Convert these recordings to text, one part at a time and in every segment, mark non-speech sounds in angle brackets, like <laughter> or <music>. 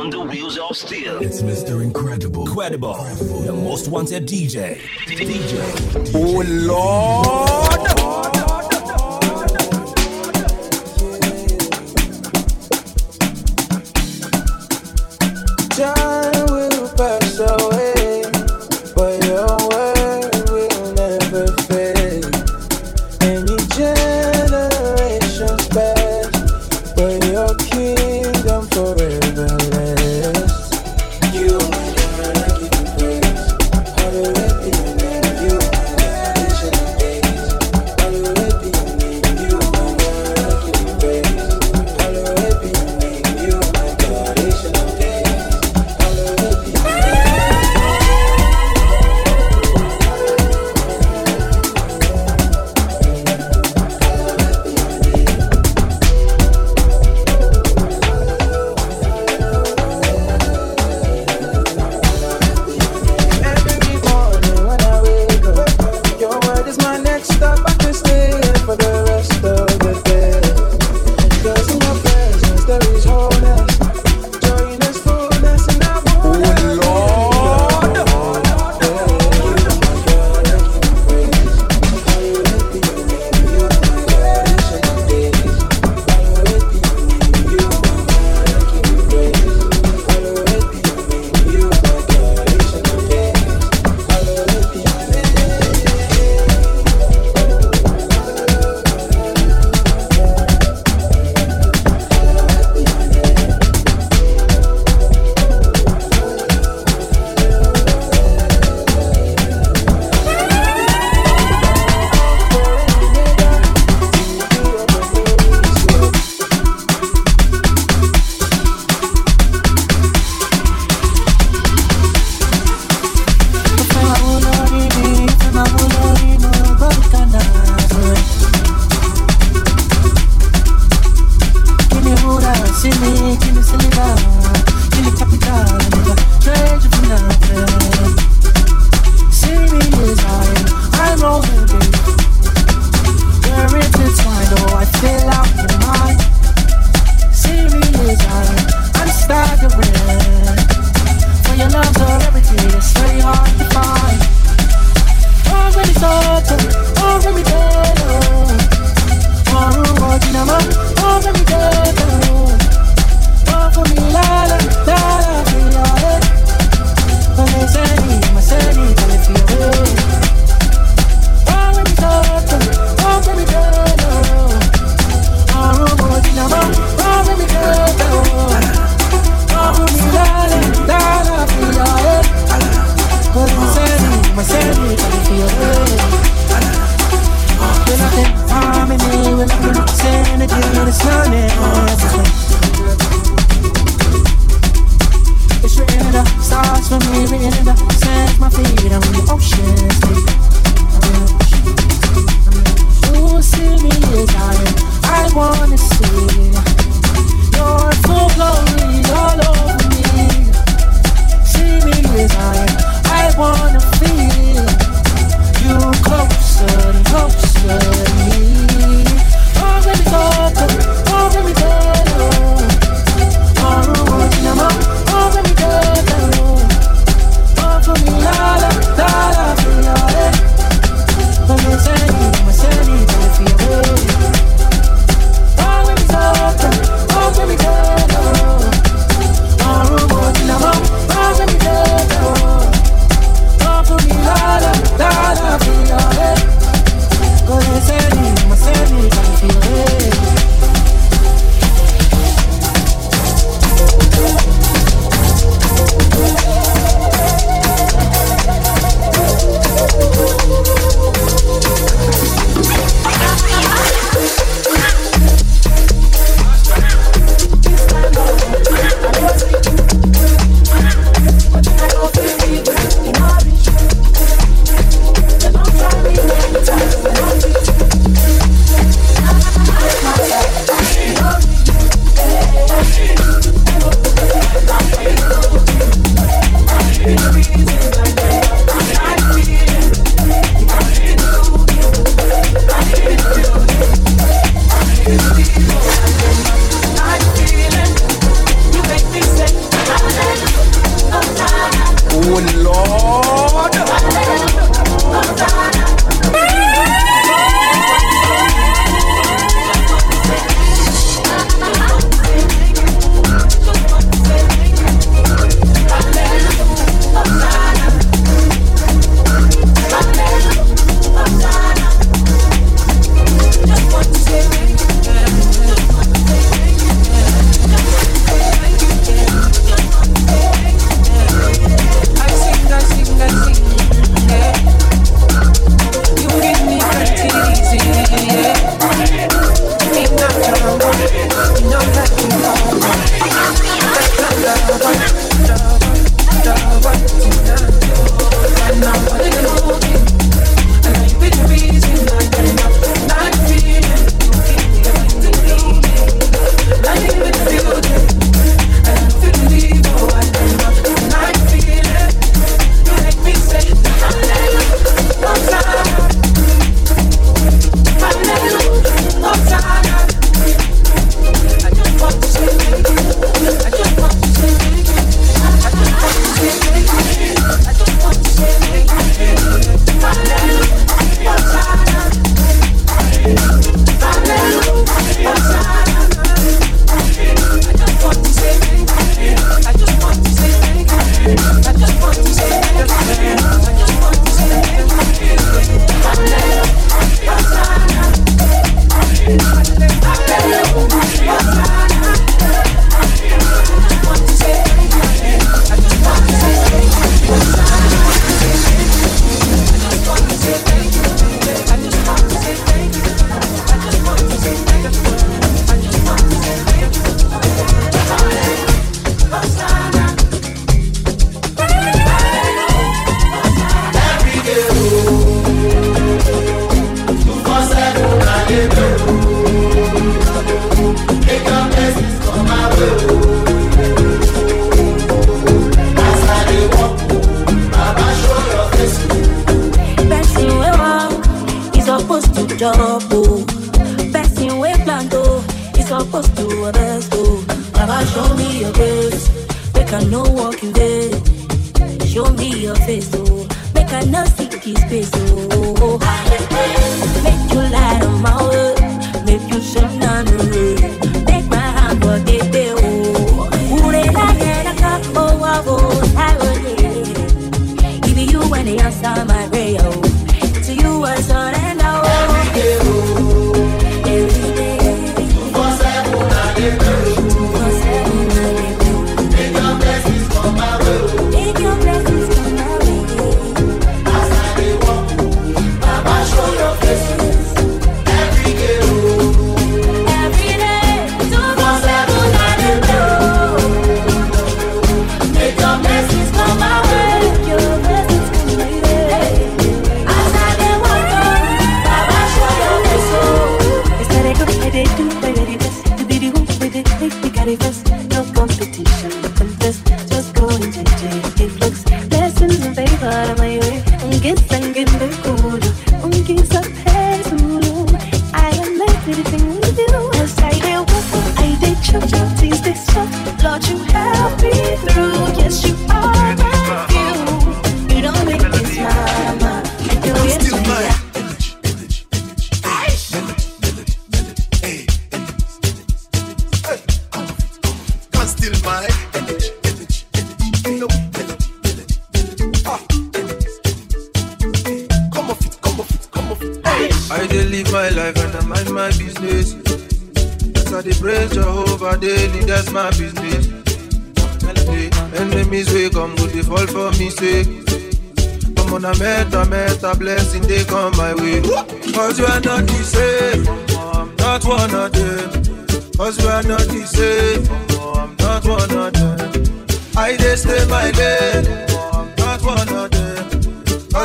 on the wheels of steel. It's Mr. Incredible. Credible. The most wanted DJ. DJ. Oh, Lord.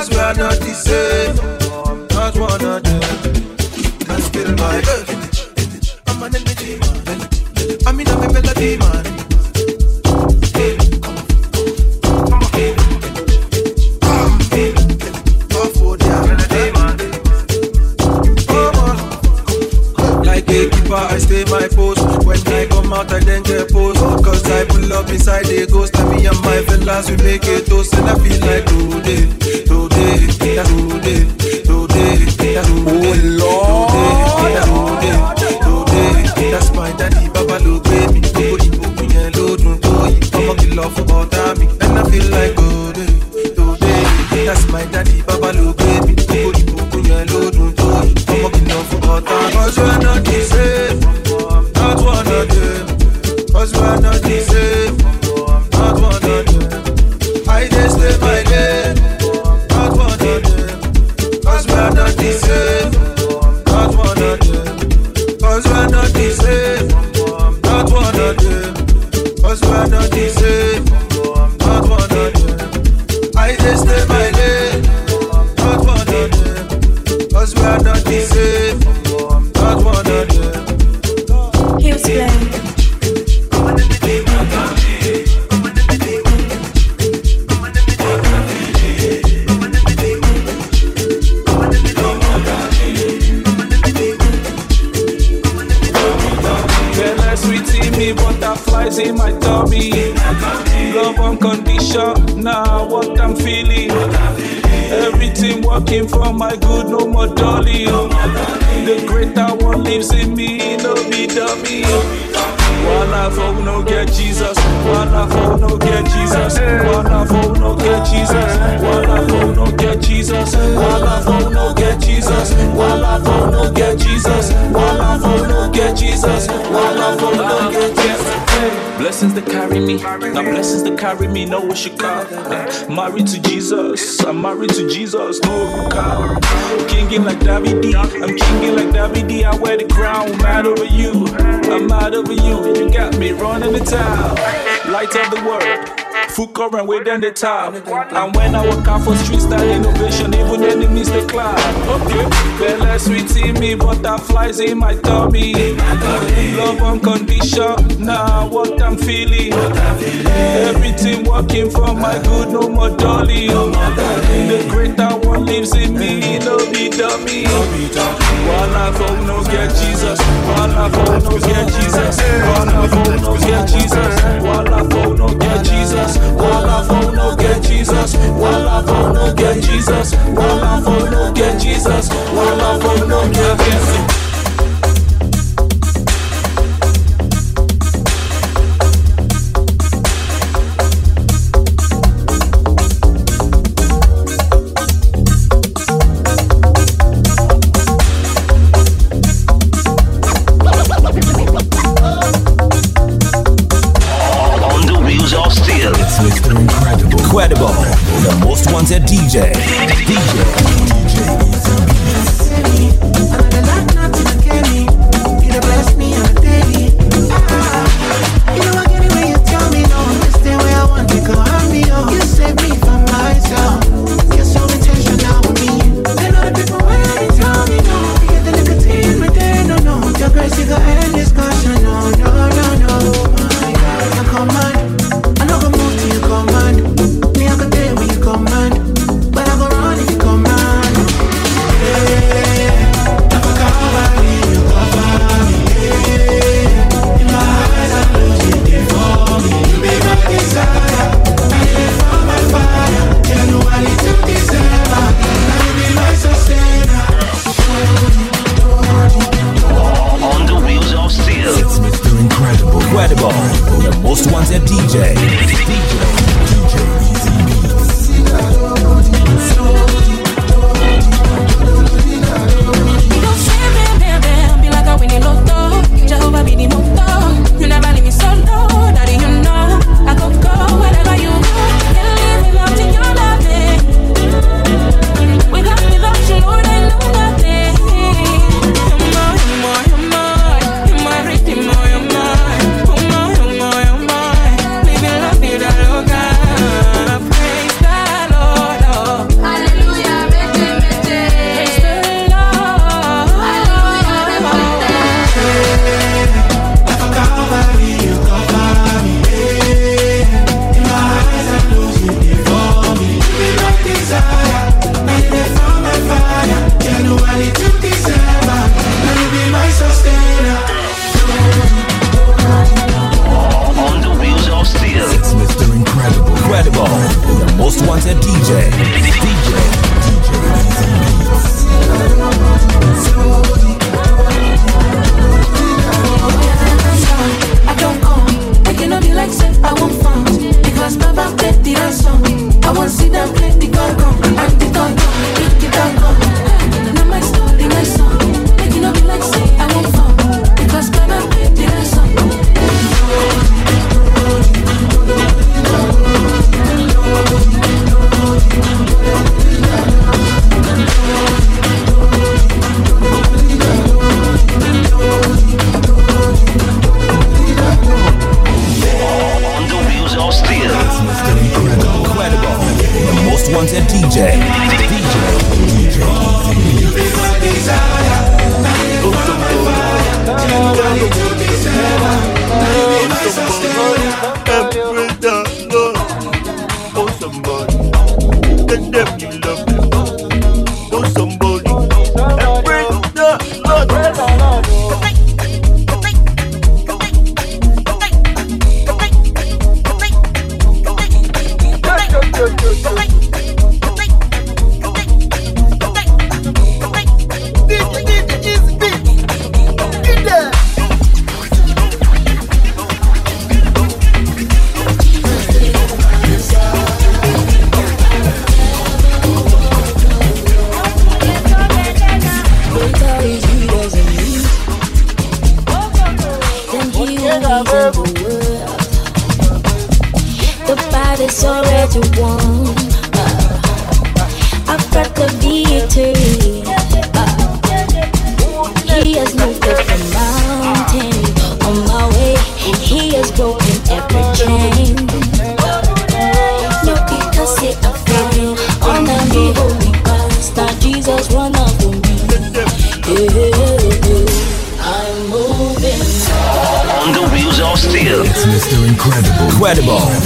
Cause we are not the same. Not one of them. Can spill my vintage. I'm an energy man. I mean, I'm a melody man. I stay my post When I come out I then get post Cause I pull up inside the ghost And me and my fellas we make it toast And I feel like get Jesus. Wala no get Jesus. Wala no get Jesus. Wala no get Jesus. Wala no get Jesus. Wala no get Jesus. Wala no get Blessings that carry me, now blessings that carry me, no what you call. Married to Jesus, I'm married to Jesus, no car. Kinging like David, I'm kinging like David. I wear the crown, mad over you, I'm mad over you, you got me running the town light of the world. Full current within the top. And when I walk out for streets, that innovation, even enemies they climb. Okay, we see me, butterflies in my tummy. Love unconditional, nah, what I'm feeling. Everything working for my good, no more dolly. The greater lives in me, no be dummy. One life oh, all knows get Jesus. One life oh, all knows get Jesus. One life oh, all knows get Jesus. One life all knows get Jesus. One life all knows get Jesus. One life all knows get Jesus. One life all knows get Jesus. One life all knows get Jesus.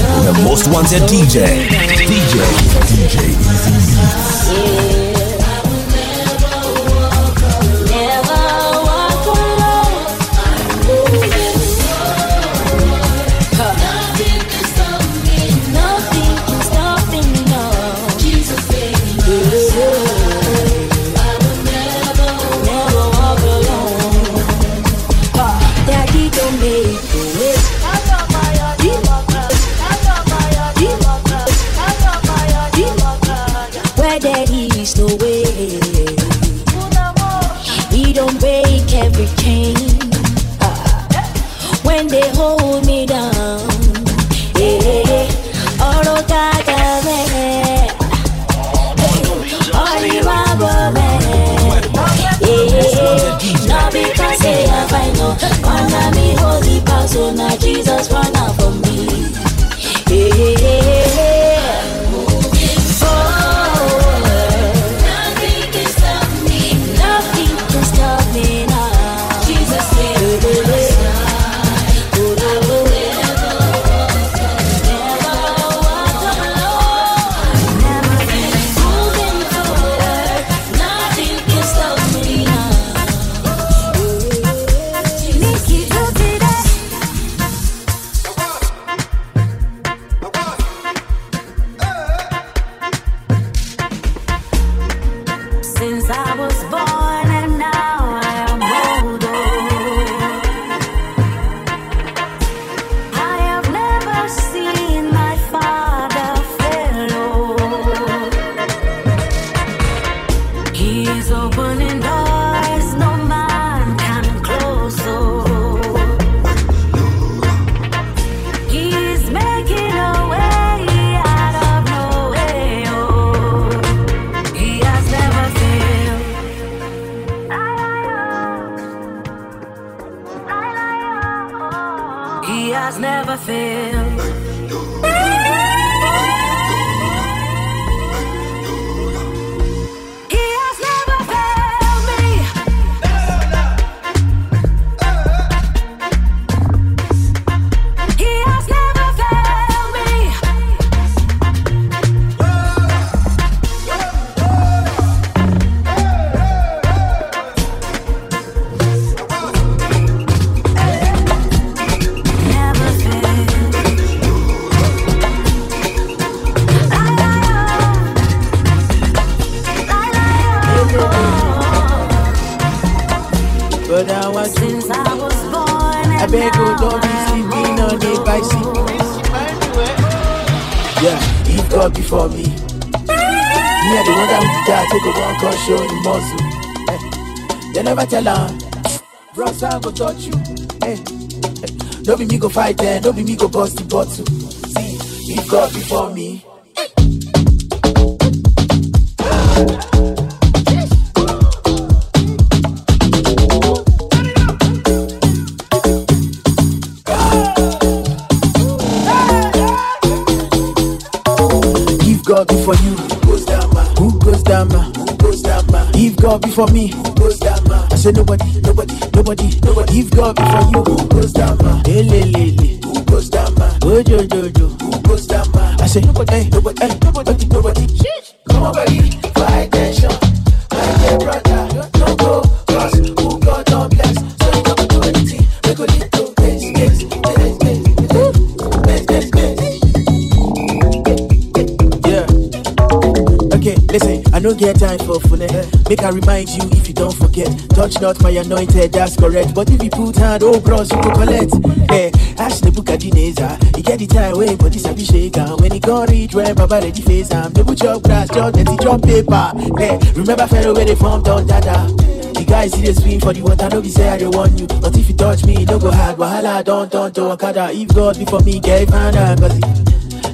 The most wanted DJ. DJ. DJ Easy Me go don't be me go bust the bottle. See, if God before me. If God before you, who goes down. Who goes down, God before me, who goes down? I say nobody, nobody, nobody, nobody. If God before you, who goes down, man? Hey, down, man? I say nobody, no get time for fun. Make I remind you if you don't forget. Touch not my anointed, that's correct. But if you put hand, oh bros, you go collect. Hey, ask the book of Dineza. You get the time way, but this be shaker. When he gon' reach when Baba ready face am. They put grass, just dirty, drop paper. Hey, remember fellow where they formed on dada. The guys see the swim for the water, no be say I don't want you. But if you touch me, no go hard. Wahala, don't, don't, don't, Okada. If God before me, get out, cause it-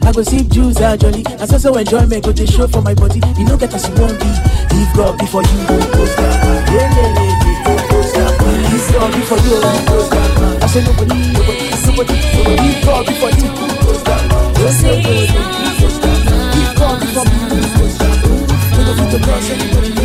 I go sip juice and ah, jolly. And so so enjoyment go to show for my body. You know get as you won't be. If God before you go goes down. Yeah, yeah, yeah, go goes down. If God before you go goes down. I say nobody, nobody, nobody, nobody. If God before you go down. Yes, yes, yes, yes, goes down. If God before me go down. You know fit to cross anybody.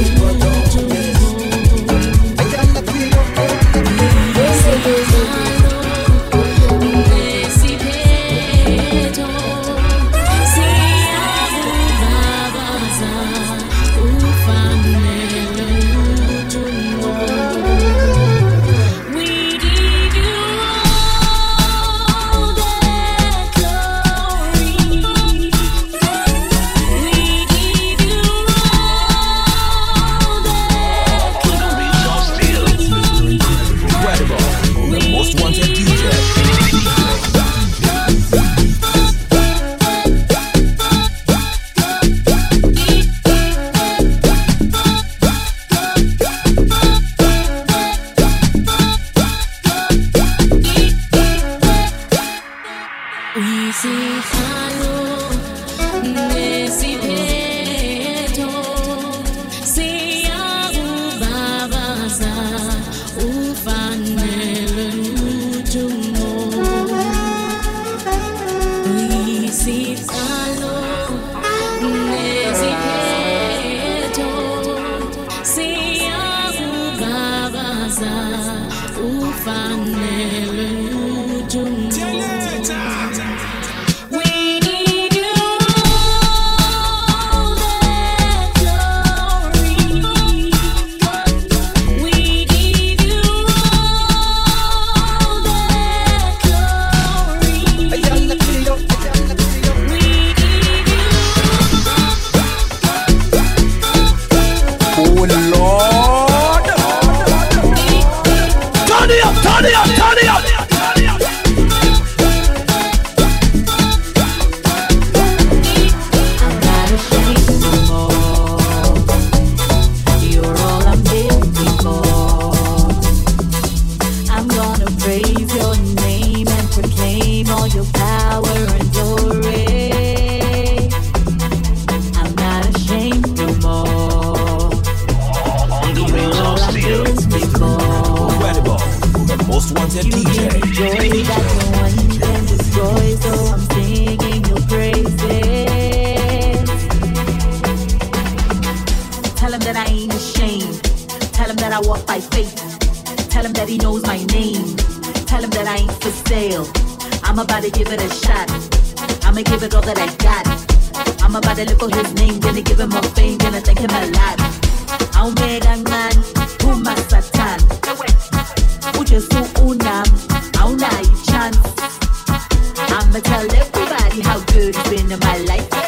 I'ma tell everybody how good it's been in my life.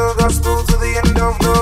the gospel to the end of the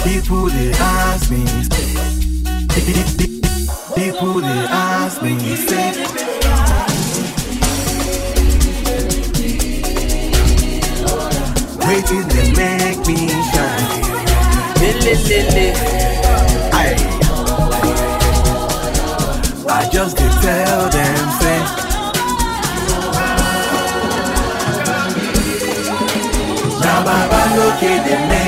People they ask me. People they ask me. Say, waiting they make me shine. Lele, I, I just did tell them say. Now my band look at them.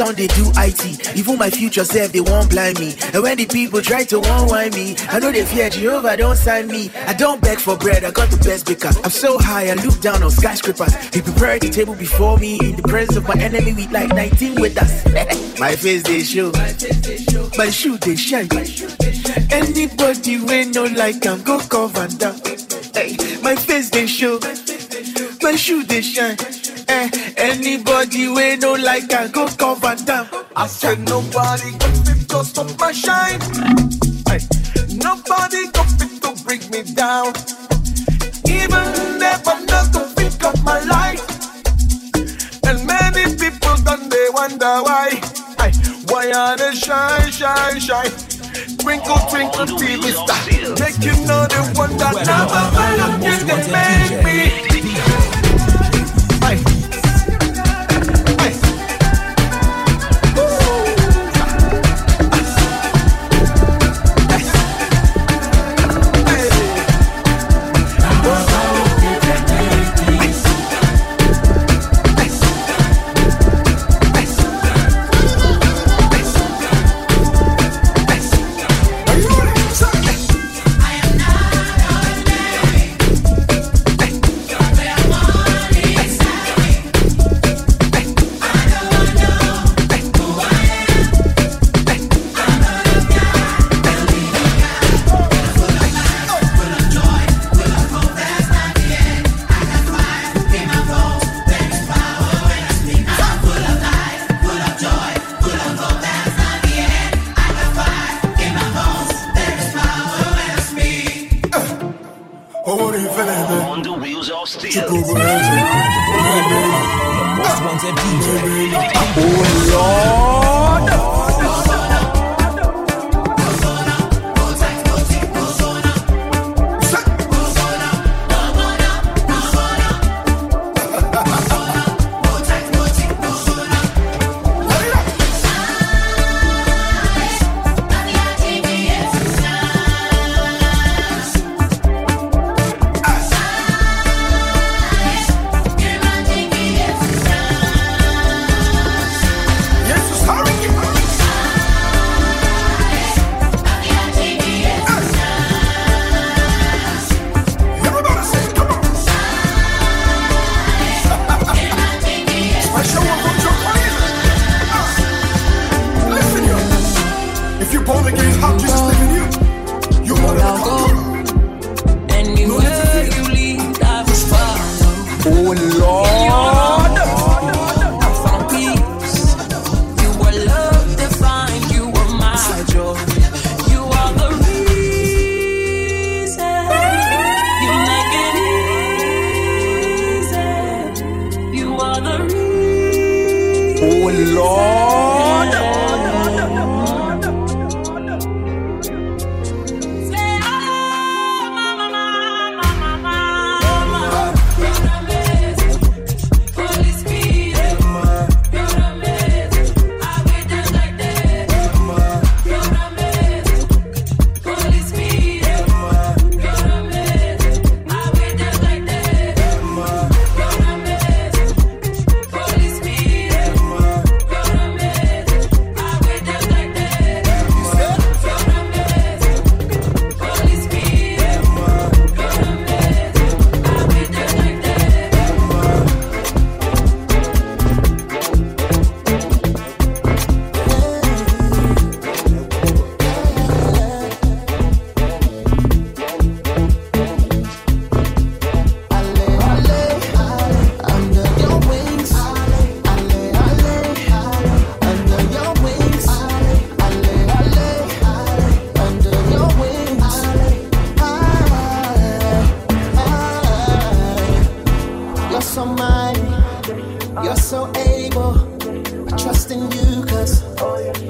Sound they do IT. Even my future self, they won't blind me. And when the people try to unwind me, I know they fear Jehovah, don't sign me. I don't beg for bread, I got the best baker. I'm so high, I look down on skyscrapers. He prepared the table before me in the presence of my enemy with like 19 with us. <laughs> my face they show, my shoe they shine. Anybody we no like I'm go cover down. Hey, my face they show, my shoe they shine. Anybody we no like I go cover down. I said nobody got fit to stop my shine. Hey, nobody got fit to bring me down. Even never not to pick up my life. And many people done they wonder why. Hey, why are they shine, shine, shine? Twinkle, twinkle, TV star. Make you know they wonder now. Baba, look at they make me.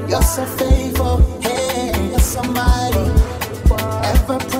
You're so faithful, hey, you're somebody. Ever.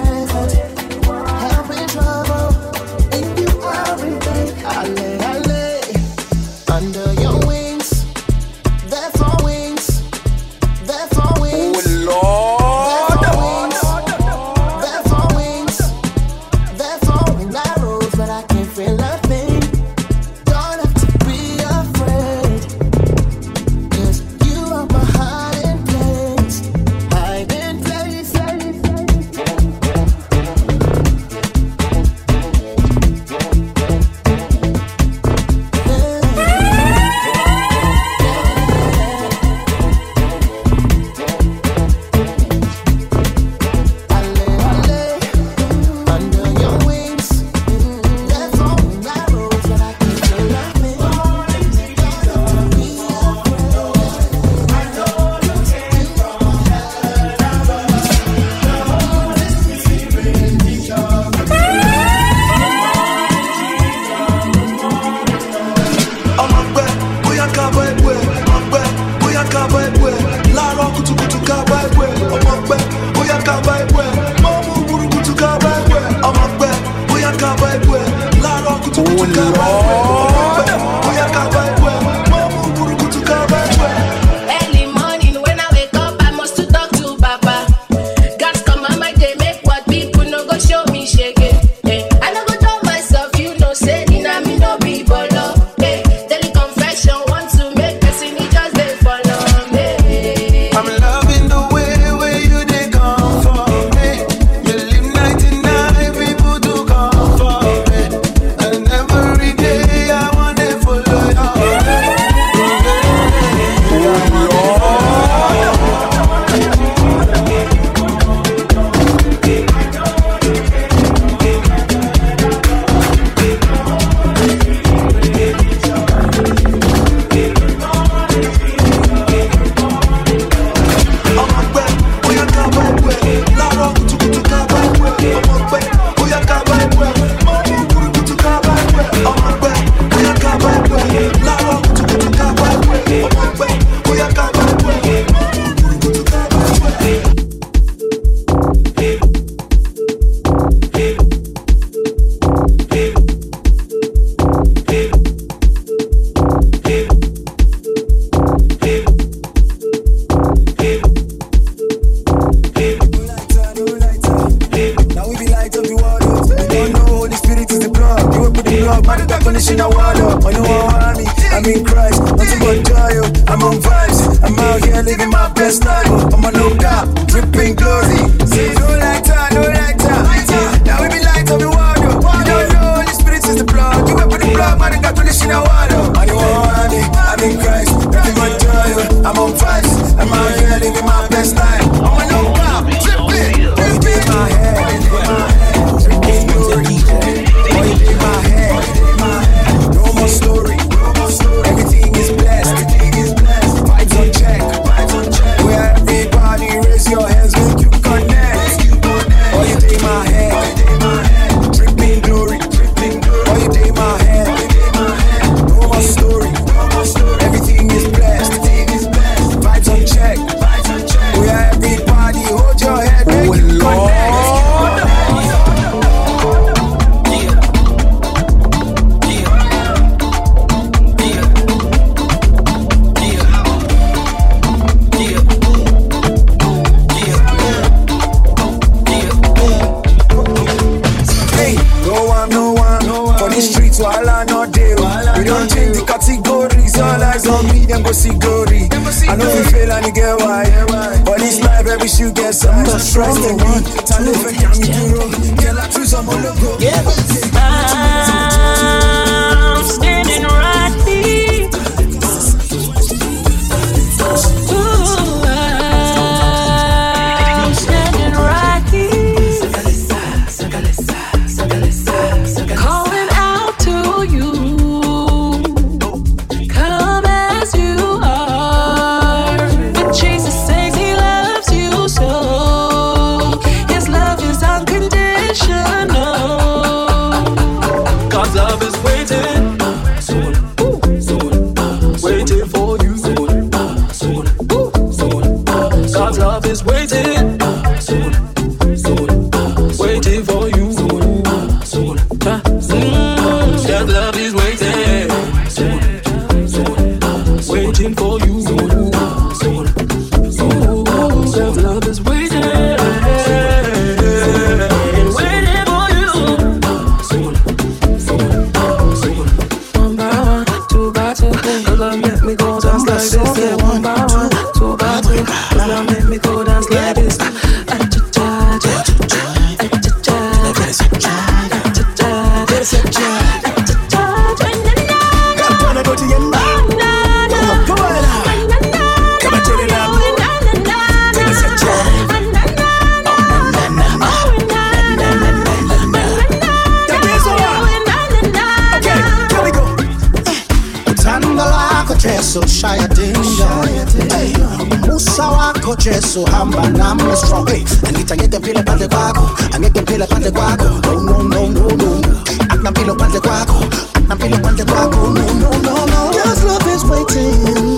coche so hamba na strong hey anita nyete pile pande kwako anyete pile pande kwako no no no no no anapile pande kwako anapile pande kwako no no no no. Just love is waiting.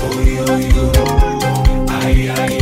Oy, oy, oy. Ay, ay,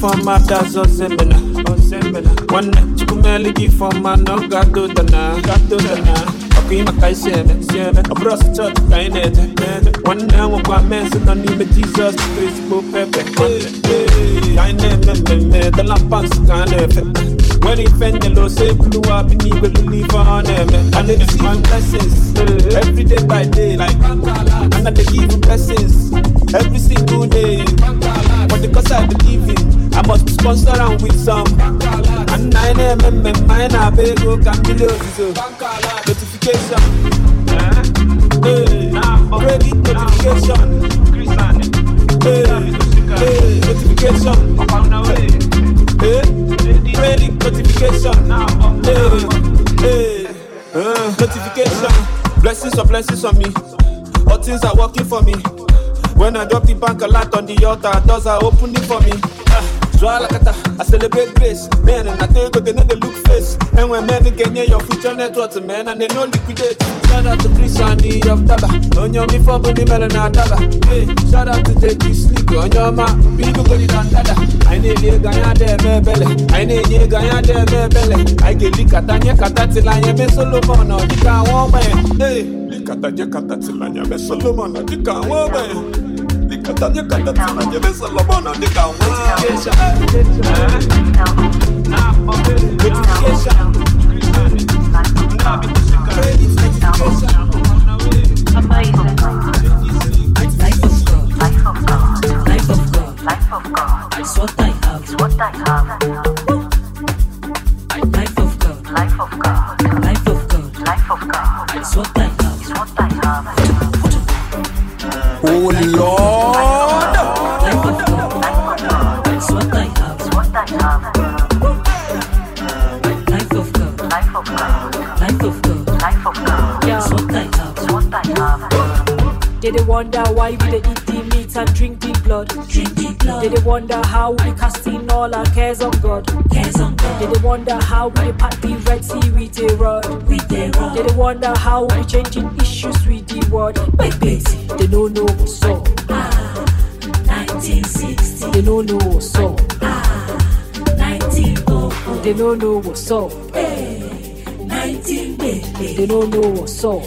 chukwumele ifeọma dazi ozemena nwanne chukwumele gị ifeọma na ọ ga-adụdana ọkụ ịmaka isi eme ọ bụrụ ọsọ chọọchị ka anyị na-eje nwanne nwekwa mezi nọ n'ime jizọs ezigbo pepe ka anyị na-eme mmemme dọla pans ka a na-efe nwere ife nyere ose buluwa bi n'igwe lulu ife ọ na-eme I dey see my blessings every day by day like. And I give blessings every single day but because I believe in I must sponsor am with some. And I na-eme mmemme anyị na-aba ego ka mmiri ozuzo notification. Eh, eh, credit notification. Eh, eh, notification. Eh, credit notification. Eh, eh, notification. Blessings of blessings on me. All things are working for me when I drop the bank a lot on the altar doors are opening for me Ah, Joa Lakata, I celebrate grace. Man, and I think they know the look face. And when men get near your future networks, man, and they know liquidate. Shout out to Chris and the of Taba. On your me for the melon and Taba. Hey, shout out to JT Slick on your ma. People go it on Dada. I need you, Ganya de Mebele. I need you, Ganya de Mebele. I get lick at Tanya Katatilanya, me Solomon, or the car woman. Hey, lick at Tanya Katatilanya, me Solomon, or the car woman. Likatanya katatina nyebe Solomon andika It's what I have. It's what I have. Life of God. Life of God. Life of God. Life of God. It's what I have. It's what I have. Oh Lord. They dey wonder why we dey eat the meat and drink the blood. Drink the blood. They dey wonder how we casting all our cares on God. Cares on God. They dey wonder how we part the Red Sea with a rod. With a rod. They dey wonder how we changing issues with the word. Wait, wait. They don't know what's up. Ah, 1960. They don't know what's up. Ah, 1900. They don't know what's up. Hey, 1980. They don't know what's up.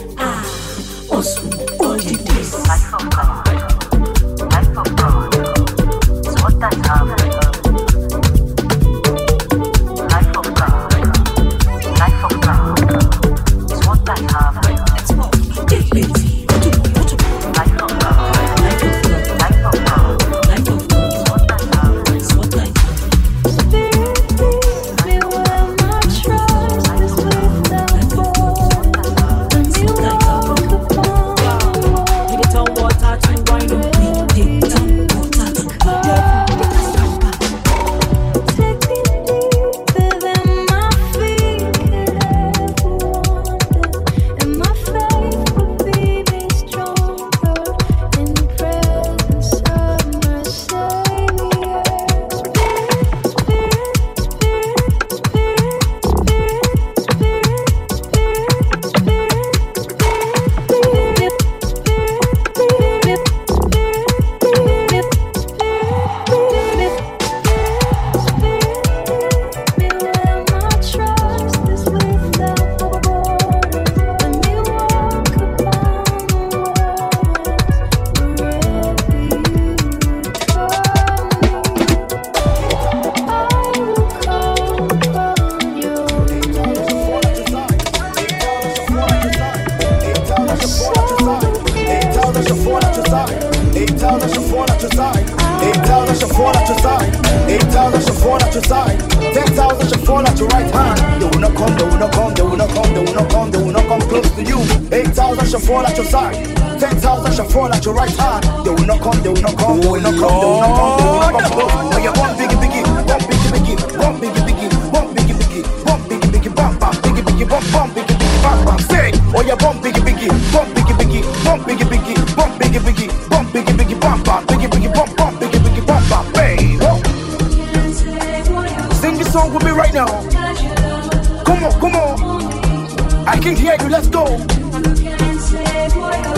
Let's go.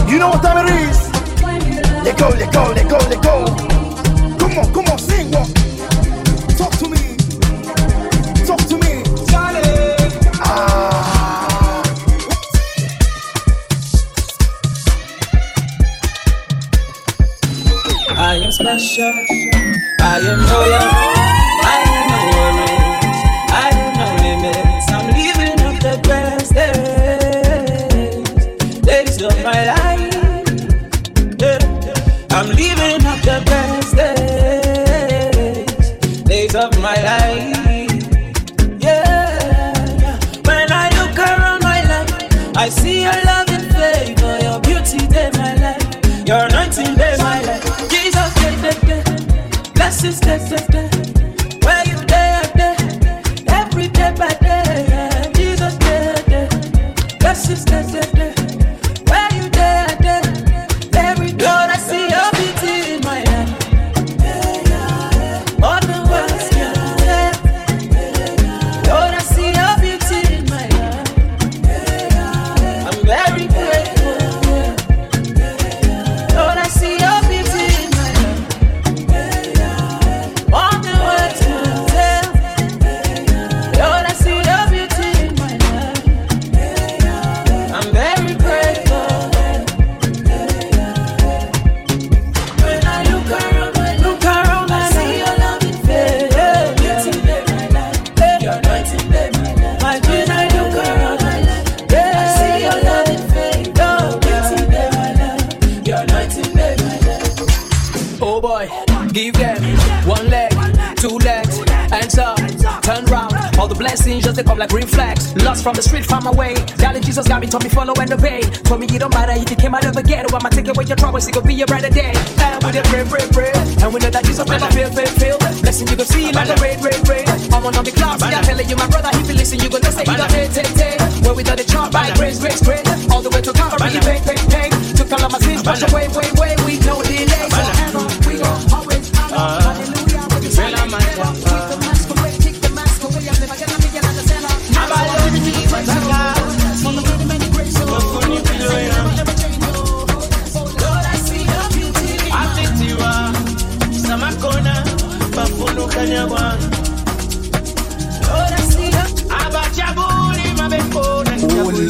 You know what time it is? Let go, let go, let go, let go. Come on, come on, sing one. Talk to me. Talk to me. Ah. I am special. I am royal. Blessings just they come like reflex. Lost from the street, found my way. Darling Jesus got me, told me follow and obey. Told me it don't matter if you came out of the ghetto. I'ma take away your troubles, it could be a brighter day. And we dey pray, pray, pray. And we know that Jesus never fail, fail, fail. Blessing you go see like a rain, rain, rain. I'm on the clouds, see I'm telling you, my brother, if you listen, you gonna say he got take, take. Where we done the chart by grace, grace, grace. All the way to Calvary, bang, bang, bang. Took all of my sins, wash away, way, way. We no delay.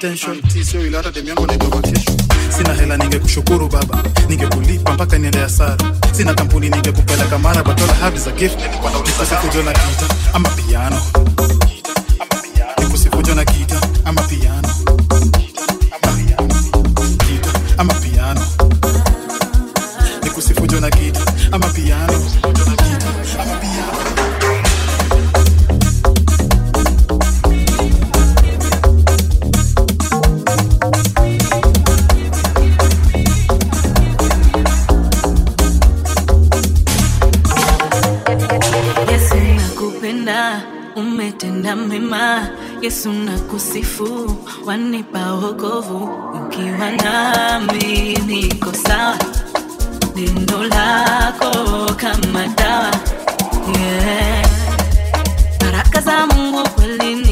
attention Sio Ilala demi yangu naitwa kesho Sina hela ningekushukuru baba, ningekulipa mpaka niende hasara. Sina kampuni ningekupeleka mara, but all I have gift. Nilikuwa nauliza kama Jona Kita ama piano Yesu nakusifu, wanipa wokovu, ukiwa nami niko sawa, neno lako kama dawa, yeah. baraka za Mungu kwelini